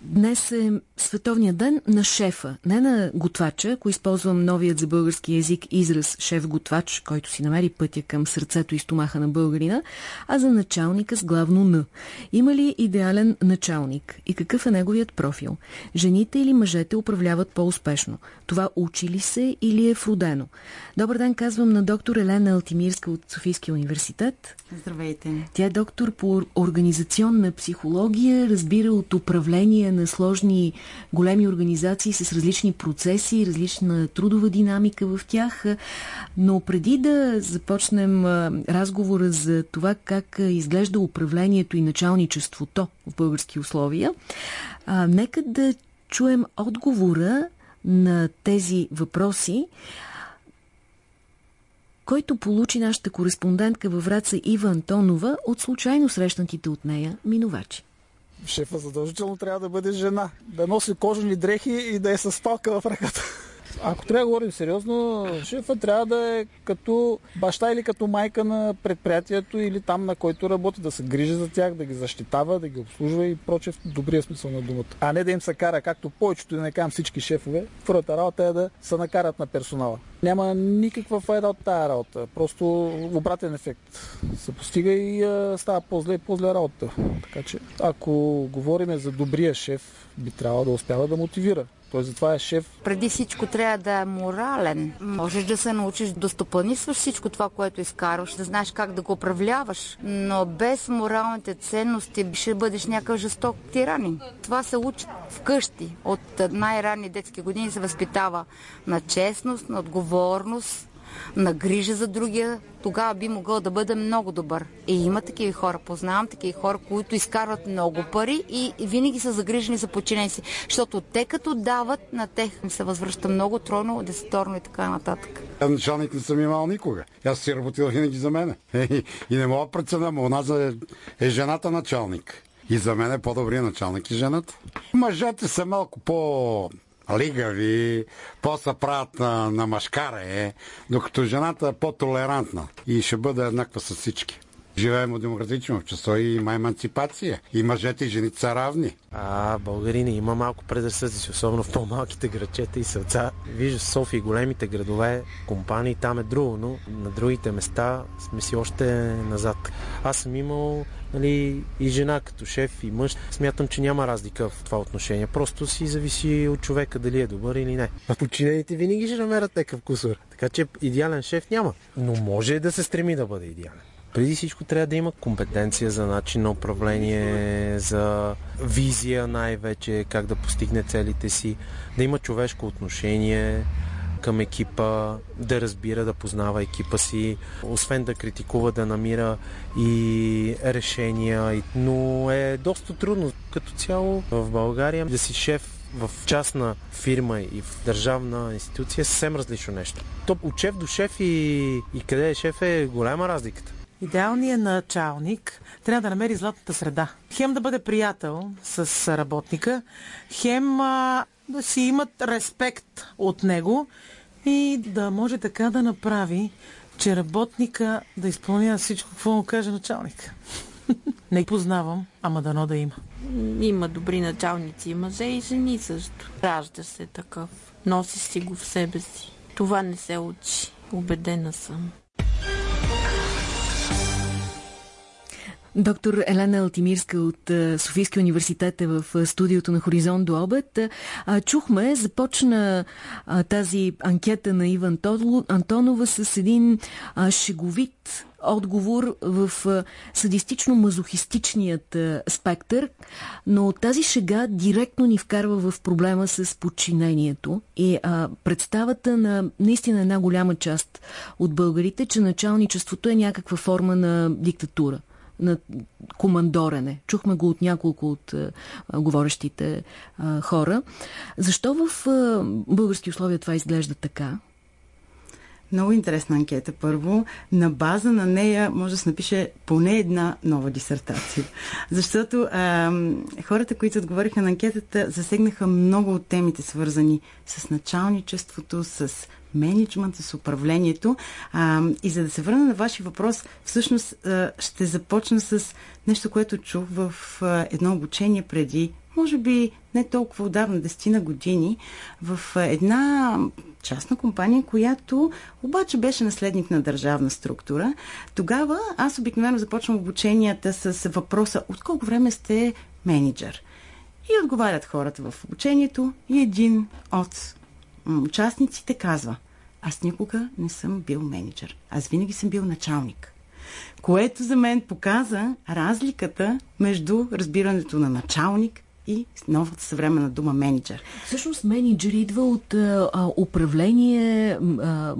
Днес е Световния ден на шефа, не на готвача, ако използвам новият за български язик израз шеф-готвач, който си намери пътя към сърцето и стомаха на българина, а за началника с главно Н. Има ли идеален началник и какъв е неговият профил? Жените или мъжете управляват по-успешно? Това учи ли се или е вродено? Добър ден, казвам на доктор Елена Алтимирска от Софийския университет. Здравейте. Тя е доктор по организационна психология, разбира от управление на сложни големи организации с различни процеси, различна трудова динамика в тях. Но преди да започнем разговора за това как изглежда управлението и началничеството в български условия, нека да чуем отговора на тези въпроси който получи нашата кореспондентка във Враца Ива Антонова от случайно срещнатите от нея минувачи. Шефа задължително трябва да бъде жена, да носи кожени дрехи и да е с палка в ръката. Ако трябва да говорим сериозно, шефа трябва да е като баща или като майка на предприятието или там на който работи, да се грижи за тях, да ги защитава, да ги обслужва и прочее в добрия смисъл на думата. А не да им се кара, както повечето, да не кажам всички шефове. Първата работа е да се накарат на персонала. Няма никаква файда от тая работа. Просто обратен ефект се постига и а, става по-зле и по-зле работа. Така че, ако говорим за добрия шеф, би трябвало да успява да мотивира. Той затова е шеф. Преди всичко трябва да е морален. Можеш да се научиш да стопанисваш всичко това, което изкарваш, да знаеш как да го управляваш, но без моралните ценности ще бъдеш някакъв жесток тиранин. Това се учи вкъщи. От най-ранни детски години се възпитава на честност, на отговорност, на грижа за другия, тогава би могъл да бъде много добър. И има такива хора, познавам такива хора, които изкарват много пари и винаги са загрижени за подчинени си. Защото те като дават, на тех се възвръща много тройно, десеторно и така нататък. Аз началник не съм имал никога. Аз си работил винаги за мене. И не мога преценя, но нас е, е жената началник. И за мен е по-добрият началник и жената. Мъжете са малко по лигави, после правят на, на машкаре, докато жената е по-толерантна и ще бъде еднаква с всички. Живеем в демократично общество и има емансипация. И мъжете и жените са равни. А, българини има малко предразсъдици, особено в по-малките градчета и сърца. Вижда София и големите градове, компании, там е друго, но на другите места сме си още назад. Аз съм имал нали, и жена като шеф и мъж. Смятам, че няма разлика в това отношение. Просто си зависи от човека дали е добър или не. А подчинените винаги ще намерят такъв кусор. Така че идеален шеф няма. Но може да се стреми да бъде идеален. Преди всичко трябва да има компетенция за начин на управление, за визия най-вече, как да постигне целите си, да има човешко отношение към екипа, да разбира, да познава екипа си, освен да критикува, да намира и решения. Но е доста трудно като цяло в България да си шеф в частна фирма и в държавна институция е съвсем различно нещо. То от шеф до шеф и, и къде е шеф е голяма разликата. Идеалният началник трябва да намери златната среда. Хем да бъде приятел с работника, хем а, да си имат респект от него и да може така да направи, че работника да изпълнява всичко, какво му каже началник. Не познавам, ама дано да има. Има добри началници, мъже и жени също. Ражда се такъв. Носи си го в себе си. Това не се учи. Убедена съм. Доктор Елена Алтимирска от Софийския университет е в студиото на Хоризонт до обед. Чухме, започна тази анкета на Иван Антонова с един шеговит отговор в садистично-мазохистичният спектър, но тази шега директно ни вкарва в проблема с подчинението и а, представата на наистина една голяма част от българите, че началничеството е някаква форма на диктатура на командорене. Чухме го от няколко от а, говорещите а, хора. Защо в а, български условия това изглежда така? Много интересна анкета първо. На база на нея може да се напише поне една нова дисертация. Защото а, хората, които отговориха на анкетата, засегнаха много от темите, свързани с началничеството, с менеджмента, с управлението. А, и за да се върна на вашия въпрос, всъщност а, ще започна с нещо, което чух в а, едно обучение преди може би не толкова отдавна, десетина години, в една частна компания, която обаче беше наследник на държавна структура. Тогава аз обикновено започвам обученията с въпроса от колко време сте менеджер. И отговарят хората в обучението и един от участниците казва аз никога не съм бил менеджер. Аз винаги съм бил началник. Което за мен показа разликата между разбирането на началник и новата съвременна дума менеджер. Всъщност менеджер идва от а, управление, а,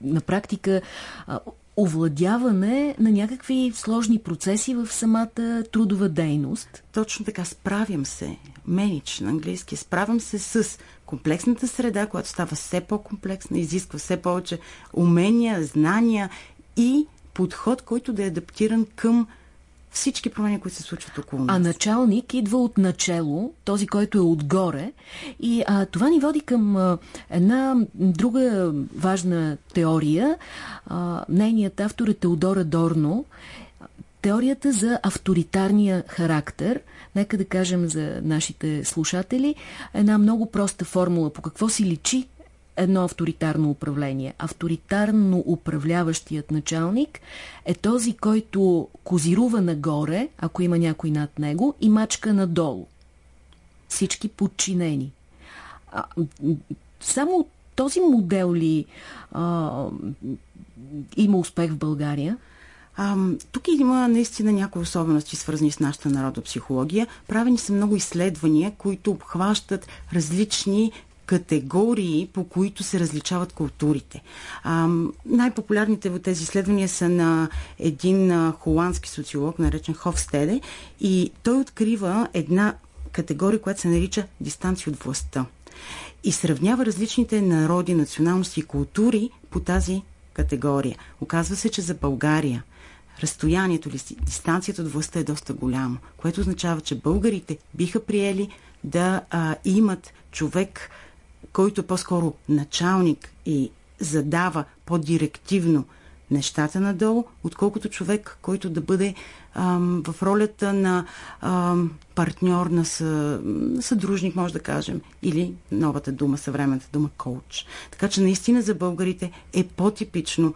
на практика а, овладяване на някакви сложни процеси в самата трудова дейност. Точно така, справям се. Менич на английски. Справям се с комплексната среда, която става все по-комплексна, изисква все повече умения, знания и подход, който да е адаптиран към всички промени, които се случват около нас. А началник идва от начало, този, който е отгоре. И а, това ни води към а, една друга важна теория. А, нейният автор е Теодора Дорно. Теорията за авторитарния характер, нека да кажем за нашите слушатели, една много проста формула по какво си личи едно авторитарно управление. Авторитарно управляващият началник е този, който козирува нагоре, ако има някой над него, и мачка надолу. Всички подчинени. А, само този модел ли а, има успех в България? А, тук има наистина някои особености, свързани с нашата народопсихология. Правени са много изследвания, които обхващат различни категории, по които се различават културите. Най-популярните в тези изследвания са на един а, холандски социолог, наречен Хофстеде, и той открива една категория, която се нарича дистанция от властта. И сравнява различните народи, националности и култури по тази категория. Оказва се, че за България разстоянието или дистанцията от властта е доста голямо, което означава, че българите биха приели да а, имат човек, който по-скоро началник и задава по-директивно нещата надолу, отколкото човек, който да бъде ам, в ролята на ам, партньор, на съ, съдружник, може да кажем, или новата дума, съвременната дума коуч. Така че наистина за българите е по-типично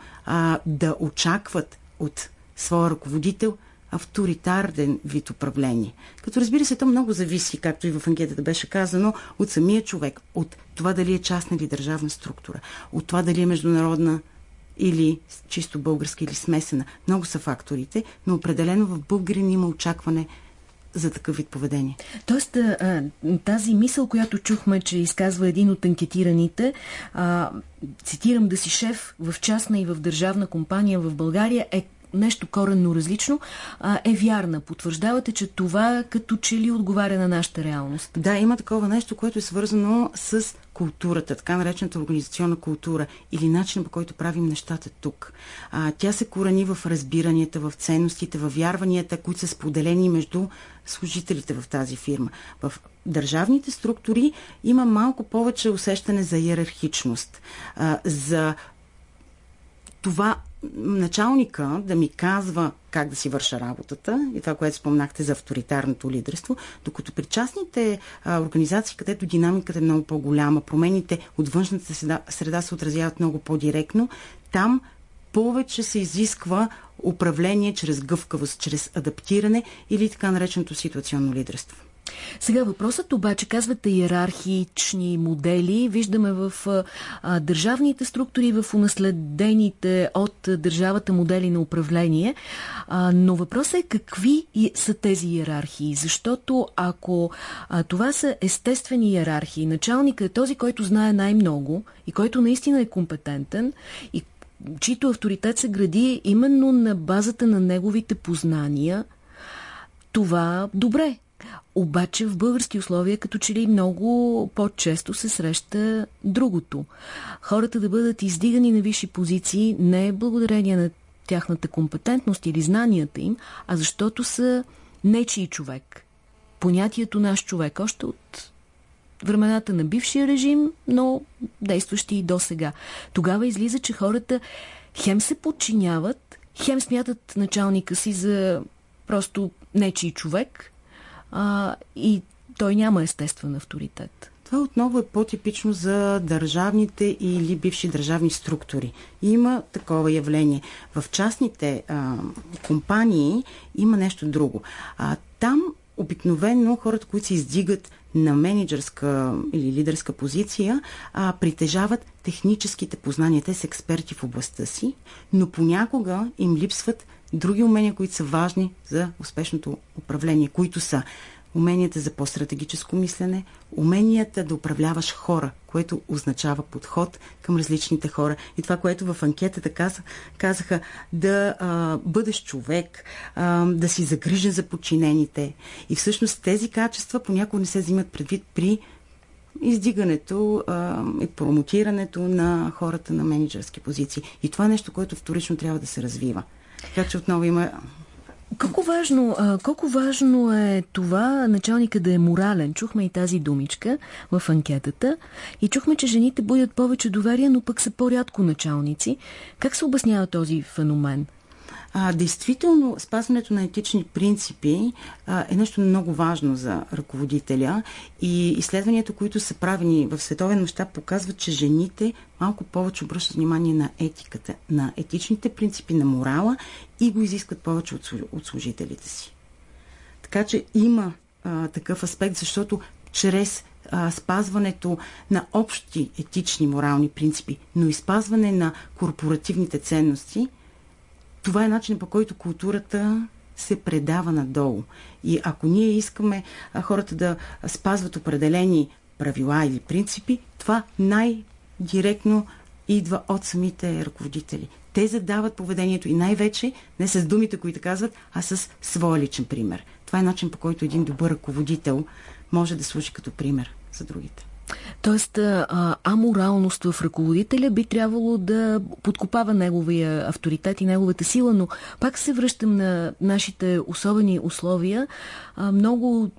да очакват от своя ръководител авторитарен вид управление. Като разбира се, то много зависи, както и в анкетата беше казано, от самия човек, от това дали е частна или държавна структура, от това дали е международна или чисто българска или смесена. Много са факторите, но определено в българин има очакване за такъв вид поведение. Тоест, тази мисъл, която чухме, че изказва един от анкетираните, цитирам да си шеф в частна и в държавна компания в България е нещо коренно различно, а, е вярна. Потвърждавате, че това като че ли отговаря на нашата реалност. Да, има такова нещо, което е свързано с културата, така наречената организационна култура или начин по който правим нещата тук. А, тя се корени в разбиранията, в ценностите, в вярванията, които са споделени между служителите в тази фирма. В държавните структури има малко повече усещане за иерархичност, а, за това началника да ми казва как да си върша работата и това, което спомнахте за авторитарното лидерство, докато при частните а, организации, където динамиката е много по-голяма, промените от външната среда, среда се отразяват много по-директно, там повече се изисква управление чрез гъвкавост, чрез адаптиране или така нареченото ситуационно лидерство. Сега въпросът обаче, казвате иерархични модели, виждаме в а, държавните структури, в унаследените от държавата модели на управление, а, но въпросът е какви са тези иерархии, защото ако а, това са естествени иерархии, началникът е този, който знае най-много и който наистина е компетентен и чийто авторитет се гради именно на базата на неговите познания, това добре. Обаче в български условия като че ли много по-често се среща другото. Хората да бъдат издигани на висши позиции не благодарение на тяхната компетентност или знанията им, а защото са нечий човек. Понятието наш човек още от времената на бившия режим, но действащи и до сега. Тогава излиза, че хората хем се подчиняват, хем смятат началника си за просто нечий човек, а, и той няма естествен авторитет. Това отново е по-типично за държавните или бивши държавни структури. Има такова явление. В частните а, компании има нещо друго. А, там обикновено хората, които се издигат на менеджерска или лидерска позиция, а, притежават техническите познания. Те са експерти в областта си, но понякога им липсват други умения, които са важни за успешното управление, които са уменията за по-стратегическо мислене, уменията да управляваш хора, което означава подход към различните хора. И това, което в анкетата каза, казаха, да а, бъдеш човек, а, да си загрижен за подчинените. И всъщност тези качества понякога не се взимат предвид при издигането а, и промотирането на хората на менеджерски позиции. И това е нещо, което вторично трябва да се развива. Така че отново има колко важно, колко важно е това началника да е морален? Чухме и тази думичка в анкетата и чухме, че жените будят повече доверие, но пък са по-рядко началници. Как се обяснява този феномен? А, действително, спазването на етични принципи а, е нещо много важно за ръководителя и изследванията, които са правени в световен мащаб, показват, че жените малко повече обръщат внимание на етиката, на етичните принципи, на морала и го изискват повече от, от служителите си. Така че има а, такъв аспект, защото чрез а, спазването на общи етични морални принципи, но и спазване на корпоративните ценности – това е начинът по който културата се предава надолу. И ако ние искаме хората да спазват определени правила или принципи, това най-директно идва от самите ръководители. Те задават поведението и най-вече не с думите, които казват, а с своя личен пример. Това е начин по който един добър ръководител може да служи като пример за другите. Тоест, а, аморалност в ръководителя би трябвало да подкопава неговия авторитет и неговата сила, но пак се връщам на нашите особени условия. А, много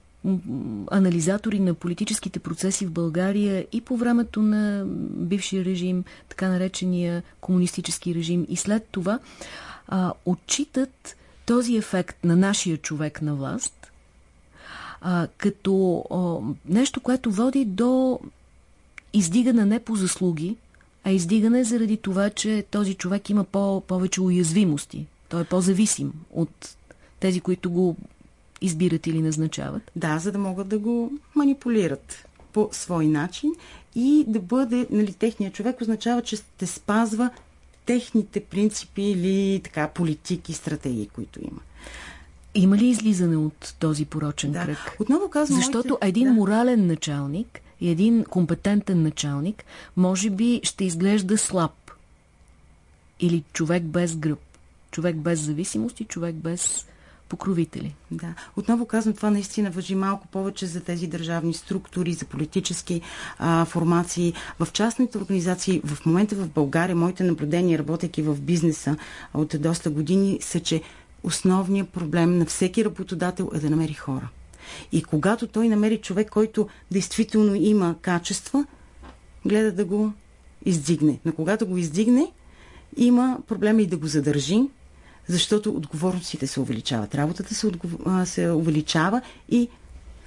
анализатори на политическите процеси в България и по времето на бившия режим, така наречения комунистически режим и след това, а, отчитат този ефект на нашия човек на власт а, като а, нещо, което води до издигане не по заслуги, а издигане заради това, че този човек има по повече уязвимости. Той е по-зависим от тези, които го избират или назначават. Да, за да могат да го манипулират по свой начин и да бъде, нали, техният човек означава, че те спазва техните принципи или така политики, стратегии, които има. Има ли излизане от този порочен да. кръг? Отново казвам. Защото моите... един да. морален началник и един компетентен началник може би ще изглежда слаб. Или човек без гръб. Човек без зависимост и човек без покровители. Да. Отново казвам, това наистина въжи малко повече за тези държавни структури, за политически а, формации. В частните организации, в момента в България, моите наблюдения, работейки в бизнеса от доста години, са, че основният проблем на всеки работодател е да намери хора. И когато той намери човек, който действително има качества, гледа да го издигне. Но когато го издигне, има проблема и да го задържи, защото отговорностите се увеличават. Работата се, отгов... се увеличава и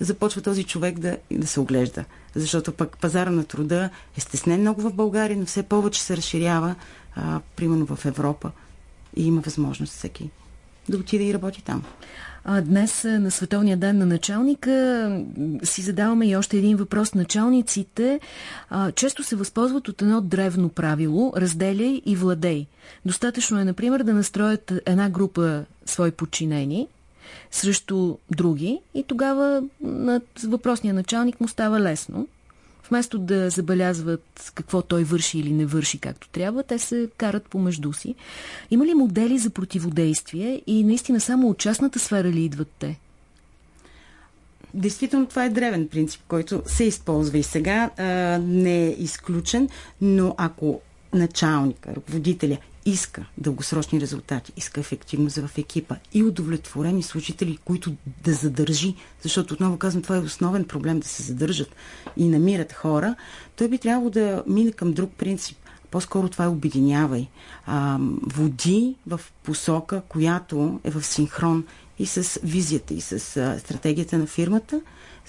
започва този човек да, да се оглежда. Защото пък пазара на труда е стеснен много в България, но все повече се разширява, а, примерно в Европа. И има възможност всеки да отиде и работи там. А днес на Световния ден на началника си задаваме и още един въпрос. Началниците а, често се възползват от едно древно правило – разделяй и владей. Достатъчно е, например, да настроят една група свои подчинени срещу други и тогава на въпросния началник му става лесно вместо да забелязват какво той върши или не върши както трябва, те се карат помежду си. Има ли модели за противодействие и наистина само от частната сфера ли идват те? Действително това е древен принцип, който се използва и сега а, не е изключен, но ако началника, ръководителя иска дългосрочни резултати, иска ефективност в екипа и удовлетворени служители, които да задържи, защото отново казвам, това е основен проблем да се задържат и намират хора, той би трябвало да мине към друг принцип. По-скоро това е обединявай. А, води в посока, която е в синхрон и с визията, и с а, стратегията на фирмата,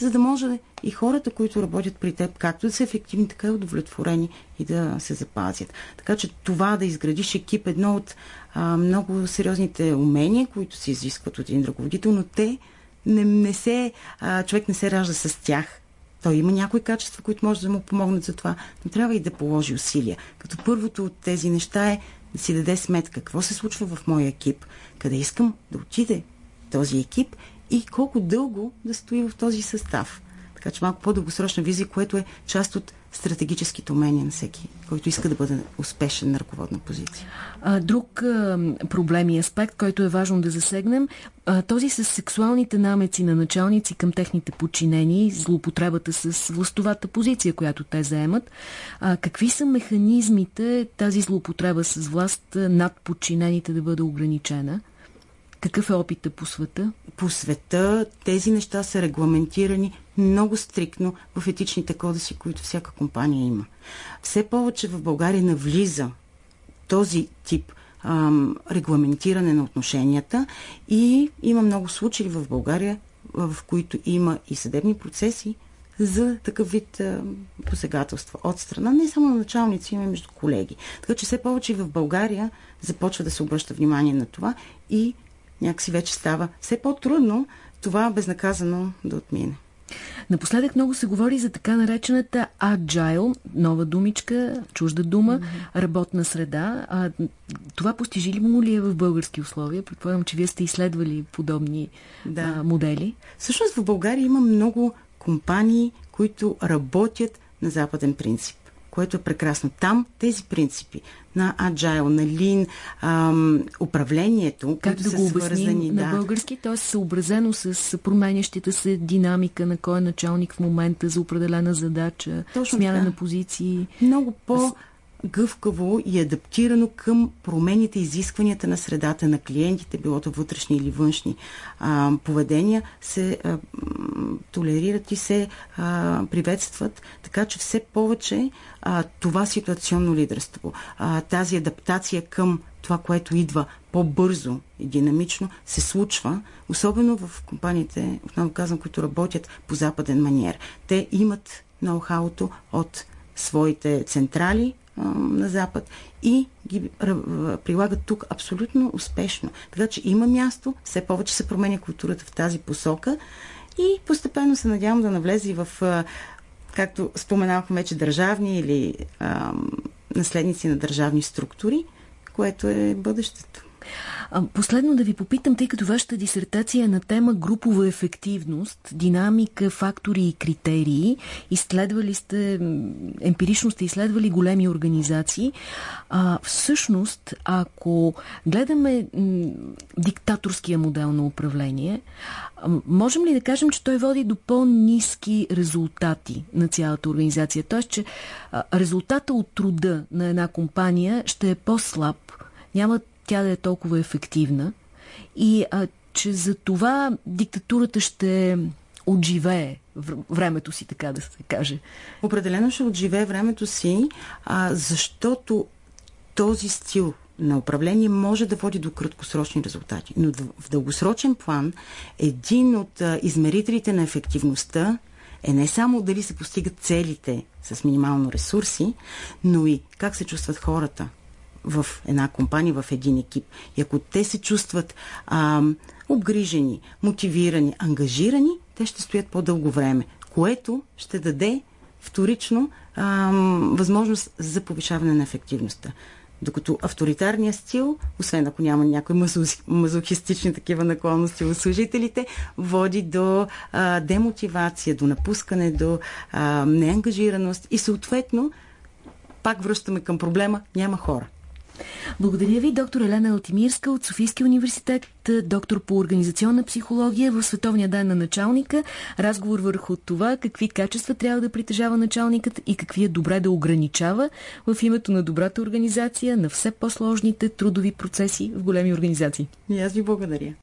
за да може и хората, които работят при теб, както да са ефективни, така и удовлетворени и да се запазят. Така че това да изградиш екип едно от а, много сериозните умения, които се изискват от един ръководител, но те не, не се, а, човек не се ражда с тях. Той има някои качества, които може да му помогнат за това, но трябва и да положи усилия. Като първото от тези неща е да си даде сметка какво се случва в моя екип, къде искам да отиде този екип и колко дълго да стои в този състав. Така че малко по-дългосрочна визия, което е част от стратегическите умения на всеки, който иска да бъде успешен на ръководна позиция. Друг проблем и аспект, който е важно да засегнем, този с сексуалните намеци на началници към техните подчинени, злоупотребата с властовата позиция, която те заемат. Какви са механизмите тази злоупотреба с власт над подчинените да бъде ограничена? Какъв е опита по света? По света тези неща са регламентирани много стрикно в етичните кодеси, които всяка компания има. Все повече в България навлиза този тип ам, регламентиране на отношенията и има много случаи в България, в които има и съдебни процеси за такъв вид а, посегателства от страна, не само на началници, има и между колеги. Така че все повече в България започва да се обръща внимание на това и някакси вече става все по-трудно това безнаказано да отмине. Напоследък много се говори за така наречената agile, нова думичка, чужда дума, mm-hmm. работна среда. А, това постижимо ли е в български условия? Предполагам, че вие сте изследвали подобни да. а, модели. Всъщност в България има много компании, които работят на западен принцип което е прекрасно. Там тези принципи на Agile, на Lean, ам, управлението, как да го на да. български, т.е. съобразено с променящата се динамика на кой е началник в момента за определена задача, Точно смяна така. на позиции. Много по- гъвкаво и адаптирано към промените, изискванията на средата на клиентите, било то вътрешни или външни а, поведения, се а, толерират и се а, приветстват, така че все повече а, това ситуационно лидерство, а, тази адаптация към това, което идва по-бързо и динамично, се случва, особено в компаниите, отново казвам, които работят по западен маниер. Те имат ноу-хауто от своите централи, на Запад и ги прилагат тук абсолютно успешно. Така че има място, все повече се променя културата в тази посока и постепенно се надявам да навлезе и в, както споменавахме вече, държавни или наследници на държавни структури, което е бъдещето. Последно да ви попитам, тъй като вашата дисертация е на тема групова ефективност, динамика, фактори и критерии. Изследвали сте, емпирично сте изследвали големи организации. А, всъщност, ако гледаме диктаторския модел на управление, можем ли да кажем, че той води до по-низки резултати на цялата организация? Тоест, че резултата от труда на една компания ще е по-слаб, няма тя да е толкова ефективна и а, че за това диктатурата ще отживее времето си, така да се каже. Определено ще отживее времето си, а, защото този стил на управление може да води до краткосрочни резултати. Но в дългосрочен план един от измерителите на ефективността е не само дали се постигат целите с минимално ресурси, но и как се чувстват хората, в една компания, в един екип. И ако те се чувстват а, обгрижени, мотивирани, ангажирани, те ще стоят по-дълго време, което ще даде вторично а, възможност за повишаване на ефективността. Докато авторитарният стил, освен ако няма някои мазохистични такива наклонности в служителите, води до а, демотивация, до напускане, до а, неангажираност и съответно пак връщаме към проблема, няма хора. Благодаря ви, доктор Елена Алтимирска от Софийския университет, доктор по организационна психология в Световния ден на началника. Разговор върху това какви качества трябва да притежава началникът и какви е добре да ограничава в името на добрата организация на все по-сложните трудови процеси в големи организации. И аз ви благодаря.